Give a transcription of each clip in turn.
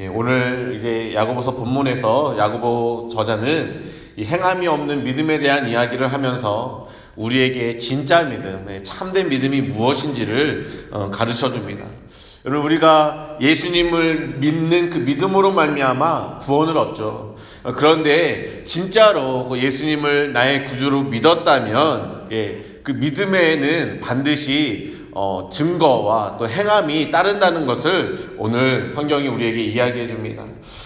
예, 오늘 이제 야고보서 본문에서 야고보 저자는 이 행함이 없는 믿음에 대한 이야기를 하면서 우리에게 진짜 믿음, 예, 참된 믿음이 무엇인지를 어, 가르쳐 줍니다. 여러분 우리가 예수님을 믿는 그 믿음으로 말미암아 구원을 얻죠. 어, 그런데 진짜로 그 예수님을 나의 구주로 믿었다면 예, 그 믿음에는 반드시 어, 증거와 또 행함이 따른다는 것을 오늘 성경이 우리에게 이야기해 줍니다.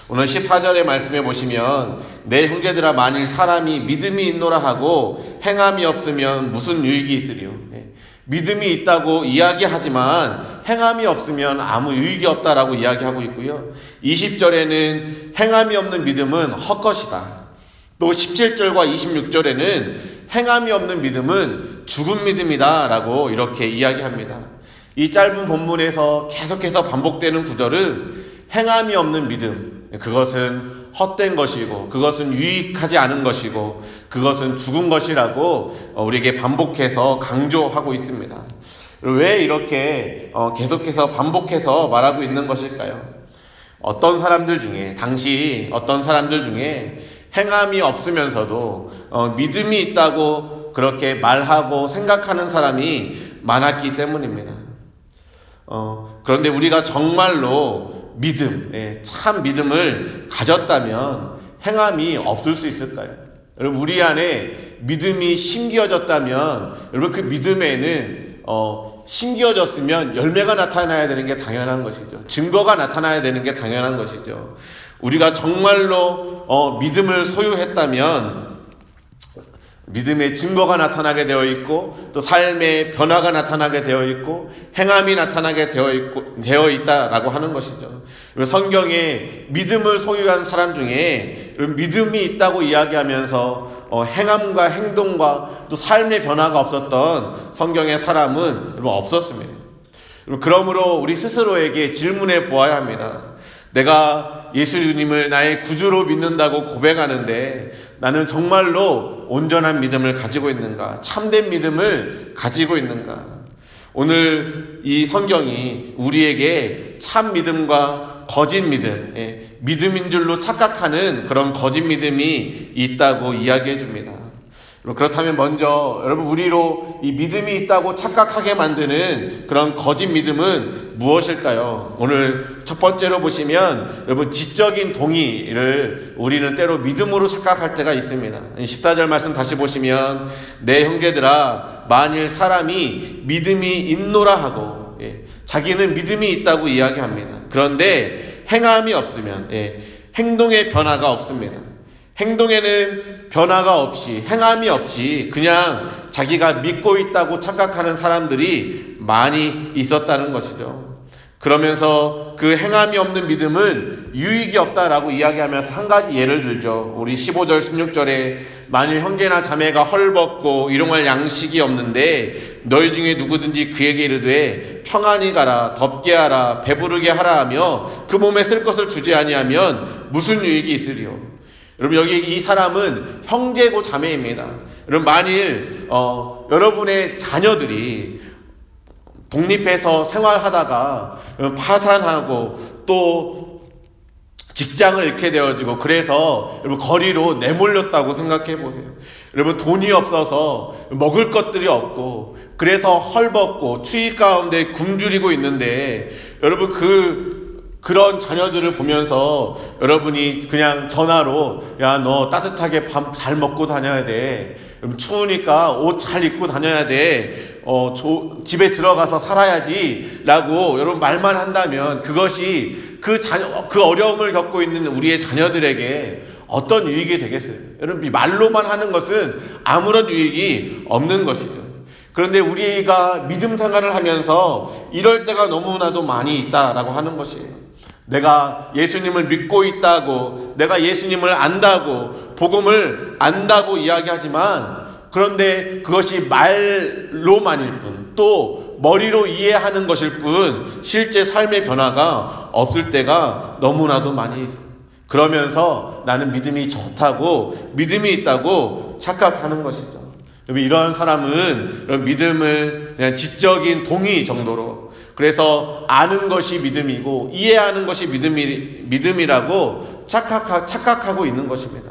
오늘 14절의 말씀에 보시면 내 형제들아 만일 사람이 믿음이 있노라 하고 행함이 없으면 무슨 유익이 있으리요? 네. 믿음이 있다고 이야기하지만 행함이 없으면 아무 유익이 없다라고 이야기하고 있고요. 20절에는 행함이 없는 믿음은 헛것이다. 또 17절과 26절에는 행함이 없는 믿음은 죽은 믿음이다 라고 이렇게 이야기합니다. 이 짧은 본문에서 계속해서 반복되는 구절은 행함이 없는 믿음, 그것은 헛된 것이고, 그것은 유익하지 않은 것이고, 그것은 죽은 것이라고 우리에게 반복해서 강조하고 있습니다. 왜 이렇게 어, 계속해서 반복해서 말하고 있는 것일까요? 어떤 사람들 중에, 당시 어떤 사람들 중에 행함이 없으면서도 어, 믿음이 있다고 그렇게 말하고 생각하는 사람이 많았기 때문입니다. 어, 그런데 우리가 정말로 믿음, 예, 참 믿음을 가졌다면 행함이 없을 수 있을까요? 여러분 우리 안에 믿음이 심기어졌다면 여러분 그 믿음에는 어, 심기어졌으면 열매가 나타나야 되는 게 당연한 것이죠. 증거가 나타나야 되는 게 당연한 것이죠. 우리가 정말로 어, 믿음을 소유했다면 믿음의 증거가 나타나게 되어 있고 또 삶의 변화가 나타나게 되어 있고 행함이 나타나게 되어 있고 되어 있다라고 하는 것이죠. 성경에 믿음을 소유한 사람 중에 믿음이 있다고 이야기하면서 어, 행함과 행동과 또 삶의 변화가 없었던 성경의 사람은 없었습니다. 그러므로 우리 스스로에게 질문해 보아야 합니다. 내가 예수님을 나의 구주로 믿는다고 고백하는데 나는 정말로 온전한 믿음을 가지고 있는가? 참된 믿음을 가지고 있는가? 오늘 이 성경이 우리에게 참 믿음과 거짓 믿음, 예, 믿음인 줄로 착각하는 그런 거짓 믿음이 있다고 이야기해 줍니다. 그렇다면 먼저 여러분 우리로 이 믿음이 있다고 착각하게 만드는 그런 거짓 믿음은 무엇일까요? 오늘 첫 번째로 보시면 여러분 지적인 동의를 우리는 때로 믿음으로 착각할 때가 있습니다. 14절 말씀 다시 보시면 내 형제들아 만일 사람이 믿음이 있노라 하고 예, 자기는 믿음이 있다고 이야기합니다. 그런데 행함이 없으면 예, 행동의 변화가 없습니다. 행동에는 변화가 없이 행함이 없이 그냥 자기가 믿고 있다고 착각하는 사람들이 많이 있었다는 것이죠. 그러면서 그 행함이 없는 믿음은 유익이 없다라고 이야기하면서 한 가지 예를 들죠. 우리 15절, 16절에 만일 형제나 자매가 헐벗고 일용할 양식이 없는데 너희 중에 누구든지 그에게 이르되 평안히 가라, 덥게 하라, 배부르게 하라 하며 그 몸에 쓸 것을 주지 아니하면 무슨 유익이 있으리요? 여러분 여기 이 사람은 형제고 자매입니다. 여러분 만일 어, 여러분의 자녀들이 독립해서 생활하다가 파산하고 또 직장을 잃게 되어지고 그래서 여러분 거리로 내몰렸다고 생각해 보세요. 여러분 돈이 없어서 먹을 것들이 없고 그래서 헐벗고 추위 가운데 굶주리고 있는데 여러분 그 그런 자녀들을 보면서 여러분이 그냥 전화로 야 너 따뜻하게 밥 잘 먹고 다녀야 돼. 추우니까 옷 잘 입고 다녀야 돼. 어, 조, 집에 들어가서 살아야지. 라고 여러분 말만 한다면 그것이 그 자녀, 그 어려움을 겪고 있는 우리의 자녀들에게 어떤 유익이 되겠어요? 여러분, 말로만 하는 것은 아무런 유익이 없는 것이죠. 그런데 우리가 믿음 생활을 하면서 이럴 때가 너무나도 많이 있다라고 하는 것이에요. 내가 예수님을 믿고 있다고, 내가 예수님을 안다고, 복음을 안다고 이야기하지만, 그런데 그것이 말로만일 뿐, 또 머리로 이해하는 것일 뿐, 실제 삶의 변화가 없을 때가 너무나도 많이 있어요. 그러면서 나는 믿음이 좋다고, 믿음이 있다고 착각하는 것이죠. 이런 사람은 믿음을 그냥 지적인 동의 정도로 그래서 아는 것이 믿음이고 이해하는 것이 믿음이, 믿음이라고 착각하, 착각하고 있는 것입니다.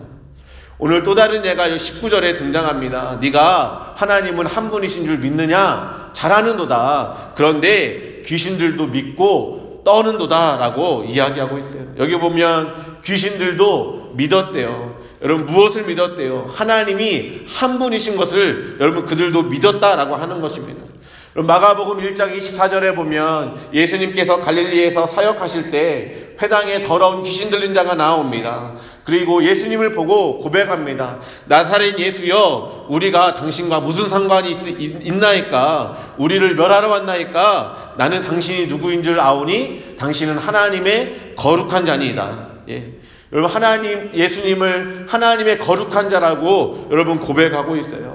오늘 또 다른 예가 19절에 등장합니다. 네가 하나님은 한 분이신 줄 믿느냐? 잘하는도다. 그런데 귀신들도 믿고 떠는도다라고 이야기하고 있어요. 여기 보면 귀신들도 믿었대요. 여러분 무엇을 믿었대요? 하나님이 한 분이신 것을 여러분 그들도 믿었다라고 하는 것입니다. 마가복음 1장 24절에 보면 예수님께서 갈릴리에서 사역하실 때 회당에 더러운 귀신 들린 자가 나옵니다. 그리고 예수님을 보고 고백합니다. 나사렛 예수여, 우리가 당신과 무슨 상관이 있, 나이까 우리를 멸하러 왔나이까? 나는 당신이 누구인 줄 아오니 당신은 하나님의 거룩한 자니이다. 예. 여러분 하나님 예수님을 하나님의 거룩한 자라고 여러분 고백하고 있어요.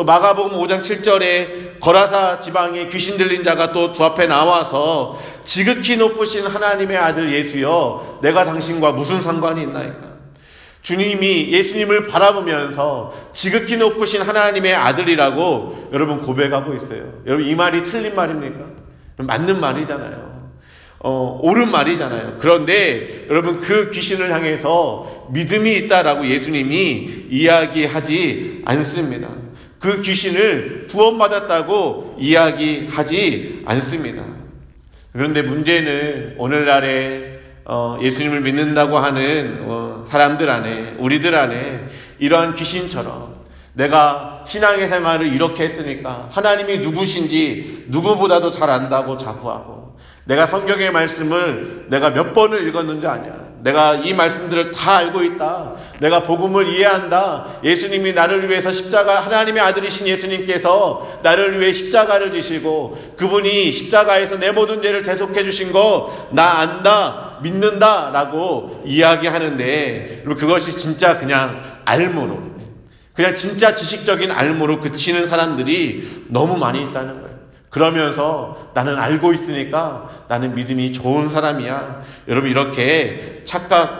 또 마가복음 5장 7절에 거라사 지방에 귀신 들린 자가 또 두 앞에 나와서 지극히 높으신 하나님의 아들 예수여 내가 당신과 무슨 상관이 있나이까 주님이 예수님을 바라보면서 지극히 높으신 하나님의 아들이라고 여러분 고백하고 있어요. 여러분 이 말이 틀린 말입니까? 맞는 말이잖아요. 어, 옳은 말이잖아요. 그런데 여러분 그 귀신을 향해서 믿음이 있다라고 예수님이 이야기하지 않습니다. 그 귀신을 구원받았다고 이야기하지 않습니다. 그런데 문제는 오늘날에 어, 예수님을 믿는다고 하는 어, 사람들 안에, 우리들 안에 이러한 귀신처럼 내가 신앙의 생활을 이렇게 했으니까 하나님이 누구신지 누구보다도 잘 안다고 자부하고 내가 성경의 말씀을 내가 몇 번을 읽었는지 아냐. 내가 이 말씀들을 다 알고 있다. 내가 복음을 이해한다. 예수님이 나를 위해서 십자가, 하나님의 아들이신 예수님께서 나를 위해 십자가를 지시고 그분이 십자가에서 내 모든 죄를 대속해 주신 거 나 안다. 믿는다. 라고 이야기하는데 그것이 진짜 그냥 알무로 그냥 진짜 지식적인 알무로 그치는 사람들이 너무 많이 있다는 거예요. 그러면서 나는 알고 있으니까 나는 믿음이 좋은 사람이야. 여러분 이렇게 착각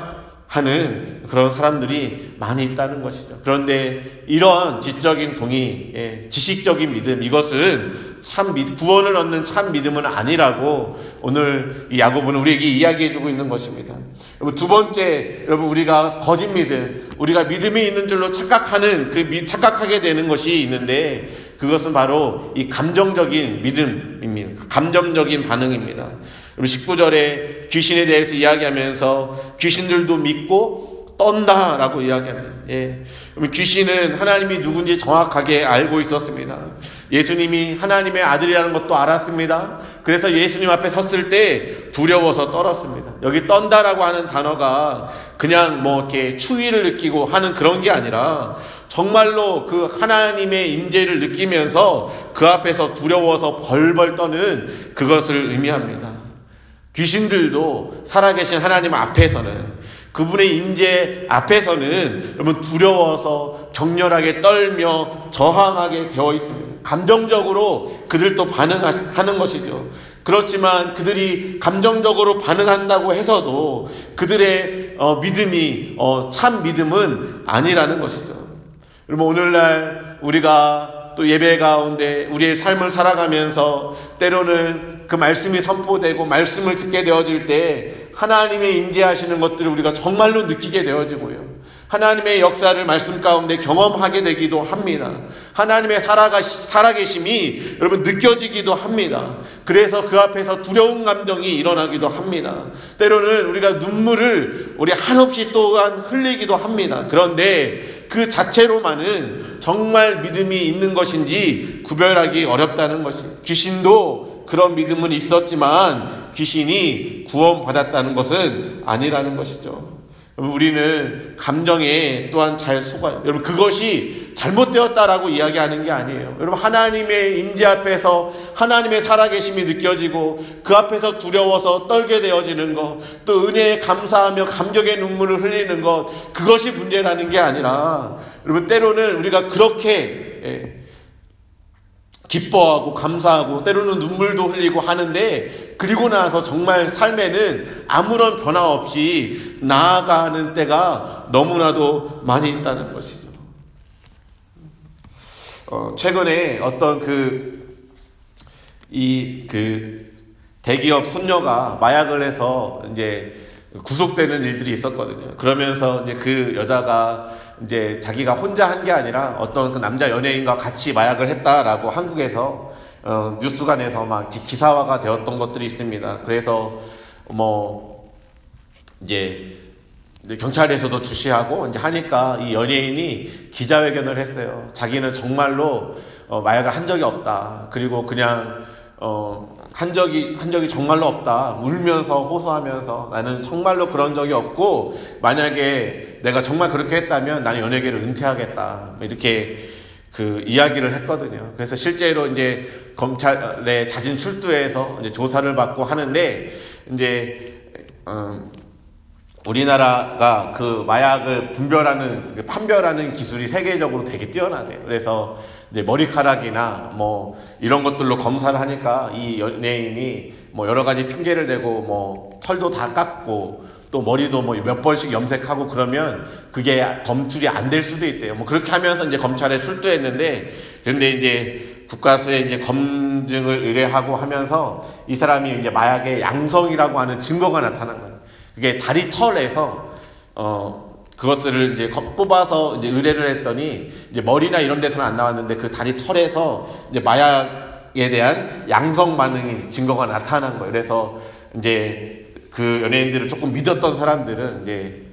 하는 그런 사람들이 많이 있다는 것이죠. 그런데 이런 지적인 동의, 예, 지식적인 믿음 이것은 참 구원을 얻는 참 믿음은 아니라고 오늘 이 야고보는 우리에게 이야기해주고 있는 것입니다. 두 번째 여러분 우리가 거짓 믿음, 우리가 믿음이 있는 줄로 착각하는 그 착각하게 되는 것이 있는데 그것은 바로 이 감정적인 믿음입니다. 감정적인 반응입니다. 19절에 귀신에 대해서 이야기하면서 귀신들도 믿고 떤다라고 이야기합니다. 예. 귀신은 하나님이 누군지 정확하게 알고 있었습니다. 예수님이 하나님의 아들이라는 것도 알았습니다. 그래서 예수님 앞에 섰을 때 두려워서 떨었습니다. 여기 떤다라고 하는 단어가 그냥 뭐 이렇게 추위를 느끼고 하는 그런 게 아니라 정말로 그 하나님의 임재를 느끼면서 그 앞에서 두려워서 벌벌 떠는 그것을 의미합니다. 귀신들도 살아계신 하나님 앞에서는 그분의 임재 앞에서는 여러분 두려워서 격렬하게 떨며 저항하게 되어 있습니다. 감정적으로 그들도 반응하는 것이죠. 그렇지만 그들이 감정적으로 반응한다고 해서도 그들의 어, 믿음이 어, 참 믿음은 아니라는 것이죠. 여러분 오늘날 우리가 또 예배 가운데 우리의 삶을 살아가면서 때로는 그 말씀이 선포되고 말씀을 듣게 되어질 때 하나님의 임재하시는 것들을 우리가 정말로 느끼게 되어지고요. 하나님의 역사를 말씀 가운데 경험하게 되기도 합니다. 하나님의 살아가시, 살아계심이 여러분 느껴지기도 합니다. 그래서 그 앞에서 두려운 감정이 일어나기도 합니다. 때로는 우리가 눈물을 우리 한없이 또한 흘리기도 합니다. 그런데 그 자체로만은 정말 믿음이 있는 것인지 구별하기 어렵다는 것이 귀신도 그런 믿음은 있었지만 귀신이 구원받았다는 것은 아니라는 것이죠. 우리는 감정에 또한 잘 속아요. 여러분 그것이 잘못되었다라고 이야기하는 게 아니에요. 여러분 하나님의 임재 앞에서 하나님의 살아계심이 느껴지고 그 앞에서 두려워서 떨게 되어지는 것, 또 은혜에 감사하며 감격의 눈물을 흘리는 것, 그것이 문제라는 게 아니라 여러분 때로는 우리가 그렇게 예, 기뻐하고 감사하고 때로는 눈물도 흘리고 하는데 그리고 나서 정말 삶에는 아무런 변화 없이 나아가는 때가 너무나도 많이 있다는 것이죠. 어, 최근에 어떤 그, 이, 그, 대기업 손녀가 마약을 해서 이제 구속되는 일들이 있었거든요. 그러면서 이제 그 여자가 이제 자기가 혼자 한 게 아니라 어떤 그 남자 연예인과 같이 마약을 했다라고 한국에서 어, 뉴스관에서 막 기사화가 되었던 것들이 있습니다. 그래서 뭐 이제 경찰에서도 주시하고 이제 하니까 이 연예인이 기자회견을 했어요. 자기는 정말로 어, 마약을 한 적이 없다. 그리고 그냥 어, 한 적이 한 적이 정말로 없다. 울면서 호소하면서 나는 정말로 그런 적이 없고 만약에 내가 정말 그렇게 했다면 나는 연예계를 은퇴하겠다. 이렇게 그 이야기를 했거든요. 그래서 실제로 이제 검찰에 자진 출두해서 이제 조사를 받고 하는데 이제 음, 우리나라가 그 마약을 분별하는 그 판별하는 기술이 세계적으로 되게 뛰어나대요. 그래서 이제 머리카락이나 뭐 이런 것들로 검사를 하니까 이 연예인이 뭐 여러 가지 핑계를 대고 뭐 털도 다 깎고 또 머리도 뭐 몇 번씩 염색하고 그러면 그게 검출이 안 될 수도 있대요. 뭐 그렇게 하면서 이제 검찰에 출두했는데 그런데 이제 국가수에 이제 검증을 의뢰하고 하면서 이 사람이 이제 마약의 양성이라고 하는 증거가 나타난 거예요. 그게 다리 털에서 어 그것들을 이제 뽑아서 이제 의뢰를 했더니 이제 머리나 이런 데서는 안 나왔는데 그 다리 털에서 이제 마약에 대한 양성 반응이 증거가 나타난 거예요. 그래서 이제 그 연예인들을 조금 믿었던 사람들은 이제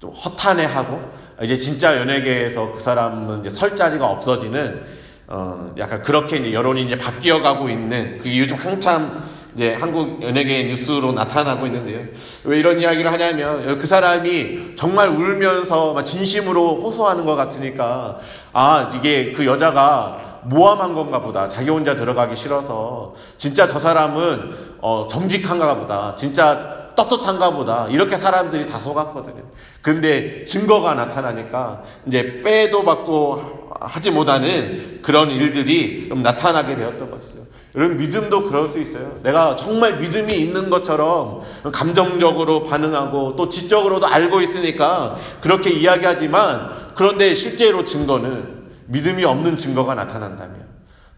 좀 허탄해하고 이제 진짜 연예계에서 그 사람은 이제 설 자리가 없어지는 어 약간 그렇게 이제 여론이 이제 바뀌어가고 있는 그게 요즘 한참 이제 한국 연예계 뉴스로 나타나고 있는데요. 왜 이런 이야기를 하냐면 그 사람이 정말 울면서 진심으로 호소하는 것 같으니까 아 이게 그 여자가 모함한 건가 보다. 자기 혼자 들어가기 싫어서 진짜 저 사람은 어, 정직한가 보다. 진짜 떳떳한가 보다. 이렇게 사람들이 다 속았거든요. 근데 증거가 나타나니까 이제 빼도 받고 하지 못하는 그런 일들이 좀 나타나게 되었던 것이죠. 여러분 믿음도 그럴 수 있어요. 내가 정말 믿음이 있는 것처럼 감정적으로 반응하고 또 지적으로도 알고 있으니까 그렇게 이야기하지만 그런데 실제로 증거는 믿음이 없는 증거가 나타난다면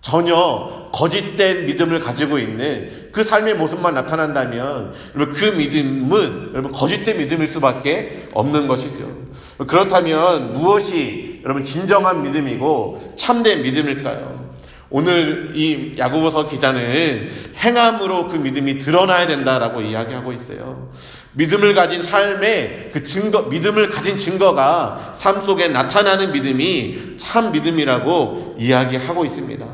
전혀 거짓된 믿음을 가지고 있는 그 삶의 모습만 나타난다면 그 믿음은 여러분 거짓된 믿음일 수밖에 없는 것이죠. 그렇다면 무엇이 여러분 진정한 믿음이고 참된 믿음일까요? 오늘 이 야고보서 기자는 행함으로 그 믿음이 드러나야 된다라고 이야기하고 있어요. 믿음을 가진 삶의 그 증거, 믿음을 가진 증거가 삶 속에 나타나는 믿음이 참 믿음이라고 이야기하고 있습니다.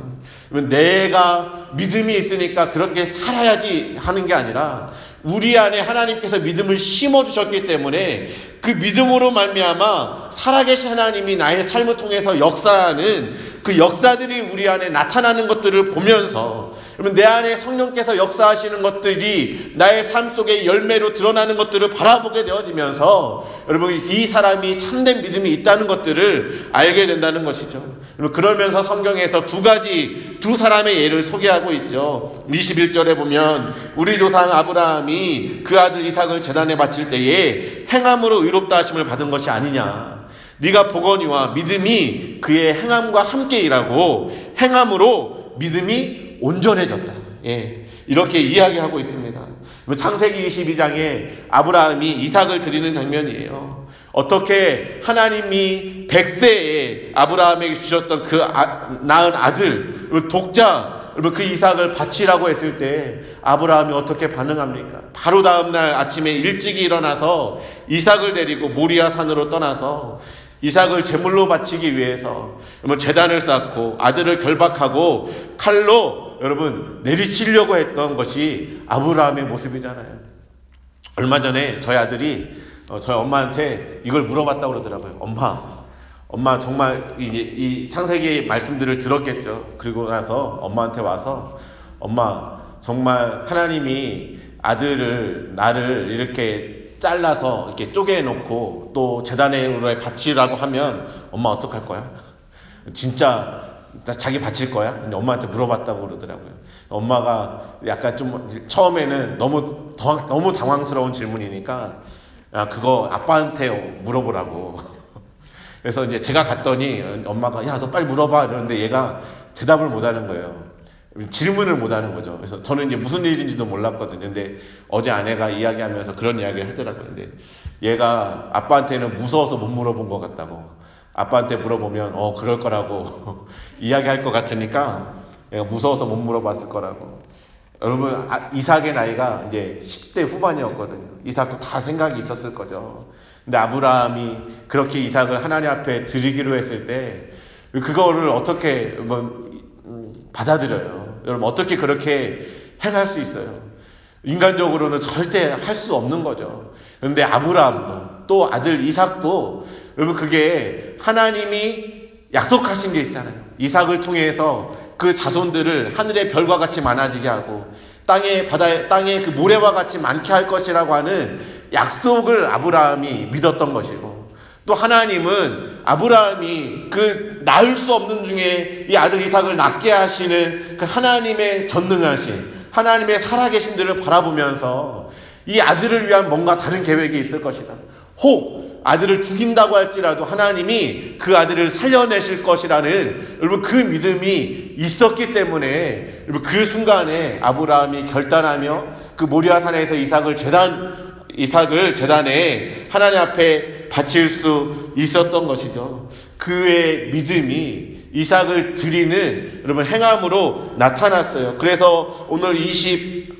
내가 믿음이 있으니까 그렇게 살아야지 하는 게 아니라 우리 안에 하나님께서 믿음을 심어 주셨기 때문에 그 믿음으로 말미암아 살아계신 하나님이 나의 삶을 통해서 역사하는 그 역사들이 우리 안에 나타나는 것들을 보면서 여러분 내 안에 성령께서 역사하시는 것들이 나의 삶 속에 열매로 드러나는 것들을 바라보게 되어지면서 여러분 이 사람이 참된 믿음이 있다는 것들을 알게 된다는 것이죠. 그러면서 성경에서 두 가지 두 사람의 예를 소개하고 있죠. 21절에 보면 우리 조상 아브라함이 그 아들 이삭을 재단에 바칠 때에 행함으로 의롭다 하심을 받은 것이 아니냐. 네가 보거니와 믿음이 그의 행함과 함께 일하고 행함으로 믿음이 온전해졌다. 예, 이렇게 이야기하고 있습니다. 창세기 22장에 아브라함이 이삭을 드리는 장면이에요. 어떻게 하나님이 백세에 아브라함에게 주셨던 그 아, 낳은 아들, 독자, 그 이삭을 바치라고 했을 때 아브라함이 어떻게 반응합니까? 바로 다음날 아침에 일찍이 일어나서 이삭을 데리고 모리아 산으로 떠나서 이삭을 제물로 바치기 위해서 여러분 재단을 쌓고 아들을 결박하고 칼로 여러분 내리치려고 했던 것이 아브라함의 모습이잖아요. 얼마 전에 저희 아들이 어, 저희 엄마한테 이걸 물어봤다고 그러더라고요. 엄마, 엄마 정말 이, 이 창세기 말씀들을 들었겠죠. 그리고 나서 엄마한테 와서 엄마 정말 하나님이 아들을 나를 이렇게 잘라서 이렇게 쪼개놓고 또 재단에 바치라고 하면 엄마 어떡할 거야? 진짜 자기 바칠 거야? 엄마한테 물어봤다고 그러더라고요. 엄마가 약간 좀 처음에는 너무 더, 너무 당황스러운 질문이니까 야 그거 아빠한테 물어보라고. 그래서 이제 제가 갔더니 엄마가 야 너 빨리 물어봐 이러는데 얘가 대답을 못 하는 거예요. 질문을 못 하는 거죠. 그래서 저는 이제 무슨 일인지도 몰랐거든요. 근데 어제 아내가 이야기하면서 그런 이야기를 하더라고요. 근데 얘가 아빠한테는 무서워서 못 물어본 것 같다고. 아빠한테 물어보면 어 그럴 거라고 이야기할 것 같으니까 얘가 무서워서 못 물어봤을 거라고. 여러분 아, 이삭의 나이가 이제 10대 후반이었거든요. 이삭도 다 생각이 있었을 거죠. 근데 아브라함이 그렇게 이삭을 하나님 앞에 드리기로 했을 때 그거를 어떻게 뭐, 음, 받아들여요. 여러분 어떻게 그렇게 행할 수 있어요? 인간적으로는 절대 할 수 없는 거죠. 그런데 아브라함도 또 아들 이삭도 여러분 그게 하나님이 약속하신 게 있잖아요. 이삭을 통해서 그 자손들을 하늘의 별과 같이 많아지게 하고 땅의 바다에 땅의 그 모래와 같이 많게 할 것이라고 하는 약속을 아브라함이 믿었던 것이고 또 하나님은 아브라함이 그 낳을 수 없는 중에 이 아들 이삭을 낳게 하시는 그 하나님의 전능하신 하나님의 살아계신 들을 바라보면서 이 아들을 위한 뭔가 다른 계획이 있을 것이다. 혹 아들을 죽인다고 할지라도 하나님이 그 아들을 살려내실 것이라는 여러분 그 믿음이 있었기 때문에 여러분 그 순간에 아브라함이 결단하며 그 모리아 산에서 이삭을 재단 이삭을 재단에 하나님 앞에 바칠 수 있었던 것이죠. 그의 믿음이 이삭을 드리는 여러분 행함으로 나타났어요. 그래서 오늘 20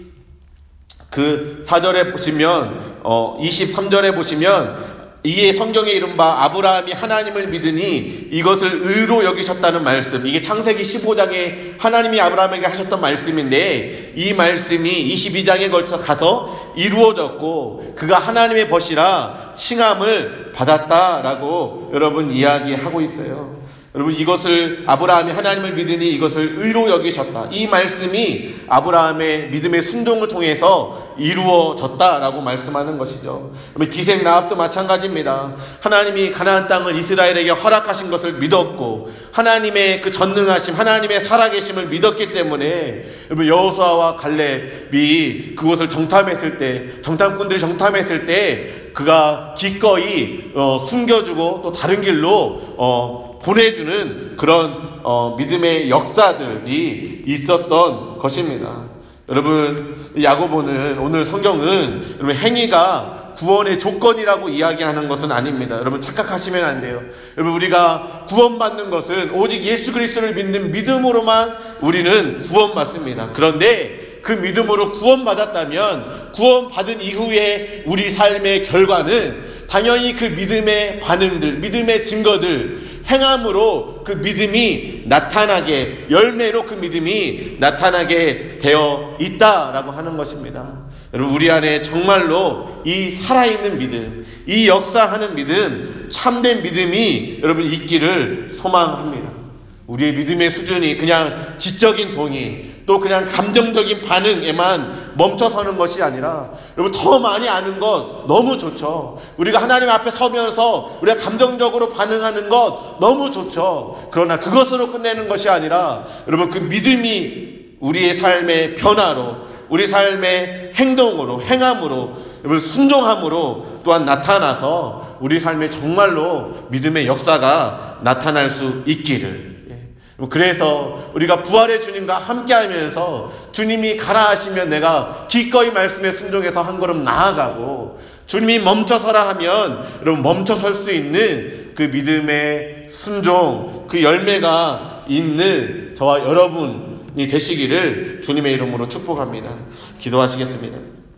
그 4절에 보시면 어 23절에 보시면 이에 성경에 이른바 아브라함이 하나님을 믿으니 이것을 의로 여기셨다는 말씀. 이게 창세기 15장에 하나님이 아브라함에게 하셨던 말씀인데 이 말씀이 22장에 걸쳐 가서 이루어졌고 그가 하나님의 벗이라 칭함을 받았다라고 여러분 이야기하고 있어요. 여러분 이것을 아브라함이 하나님을 믿으니 이것을 의로 여기셨다. 이 말씀이 아브라함의 믿음의 순종을 통해서 이루어졌다라고 말씀하는 것이죠. 그러면 기생 나합도 마찬가지입니다. 하나님이 가나안 땅을 이스라엘에게 허락하신 것을 믿었고 하나님의 그 전능하심, 하나님의 살아계심을 믿었기 때문에 여러분 여호수아와 갈렙이 그곳을 정탐했을 때, 정탐꾼들이 정탐했을 때 그가 기꺼이 어, 숨겨주고 또 다른 길로 어, 보내주는 그런 어, 믿음의 역사들이 있었던 것입니다. 여러분 야고보는 오늘 성경은 여러분 행위가 구원의 조건이라고 이야기하는 것은 아닙니다. 여러분 착각하시면 안 돼요. 여러분 우리가 구원받는 것은 오직 예수 그리스도를 믿는 믿음으로만 우리는 구원받습니다. 그런데 그 믿음으로 구원받았다면 구원받은 이후에 우리 삶의 결과는 당연히 그 믿음의 반응들, 믿음의 증거들, 행함으로 그 믿음이 나타나게, 열매로 그 믿음이 나타나게 되어 있다라고 하는 것입니다. 여러분, 우리 안에 정말로 이 살아있는 믿음, 이 역사하는 믿음, 참된 믿음이 여러분 있기를 소망합니다. 우리의 믿음의 수준이 그냥 지적인 동의, 또 그냥 감정적인 반응에만 멈춰서는 것이 아니라 여러분 더 많이 아는 것 너무 좋죠. 우리가 하나님 앞에 서면서 우리가 감정적으로 반응하는 것 너무 좋죠. 그러나 그것으로 끝내는 것이 아니라 여러분 그 믿음이 우리의 삶의 변화로 우리 삶의 행동으로 행함으로 여러분 순종함으로 또한 나타나서 우리 삶에 정말로 믿음의 역사가 나타날 수 있기를 그래서 우리가 부활의 주님과 함께 하면서 주님이 가라 하시면 내가 기꺼이 말씀에 순종해서 한 걸음 나아가고 주님이 멈춰서라 하면 여러분 멈춰설 수 있는 그 믿음의 순종, 그 열매가 있는 저와 여러분이 되시기를 주님의 이름으로 축복합니다. 기도하시겠습니다.